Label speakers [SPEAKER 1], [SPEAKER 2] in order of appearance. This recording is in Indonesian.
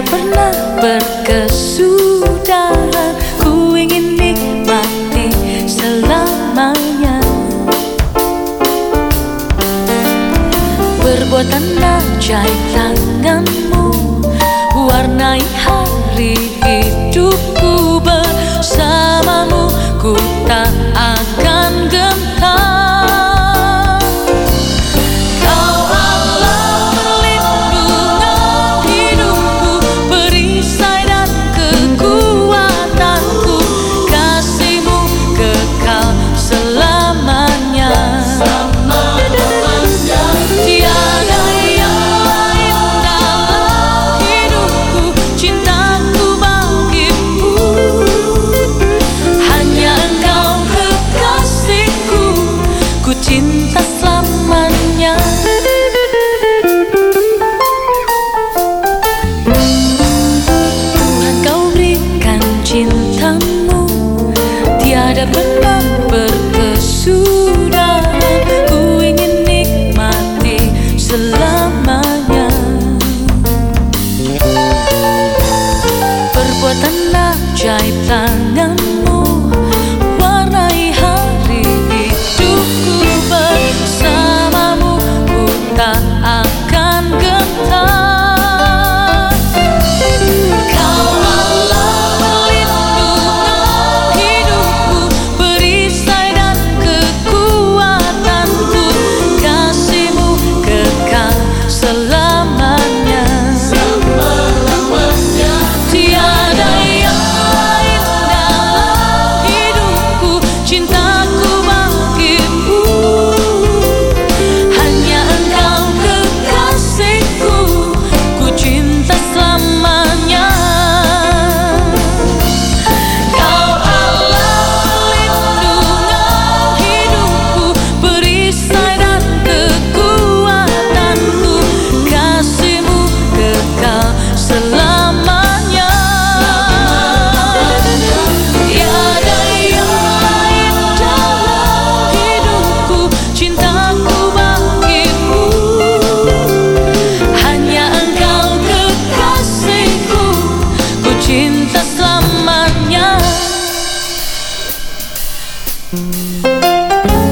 [SPEAKER 1] Pernah berkesudahan Ku ingin nikmati selamanya. Berbuat tanda jahit tanganmu tidak pernah berkesudahan. Ku ingin nikmati selamanya. Perbuatan ajaib tanganmu Música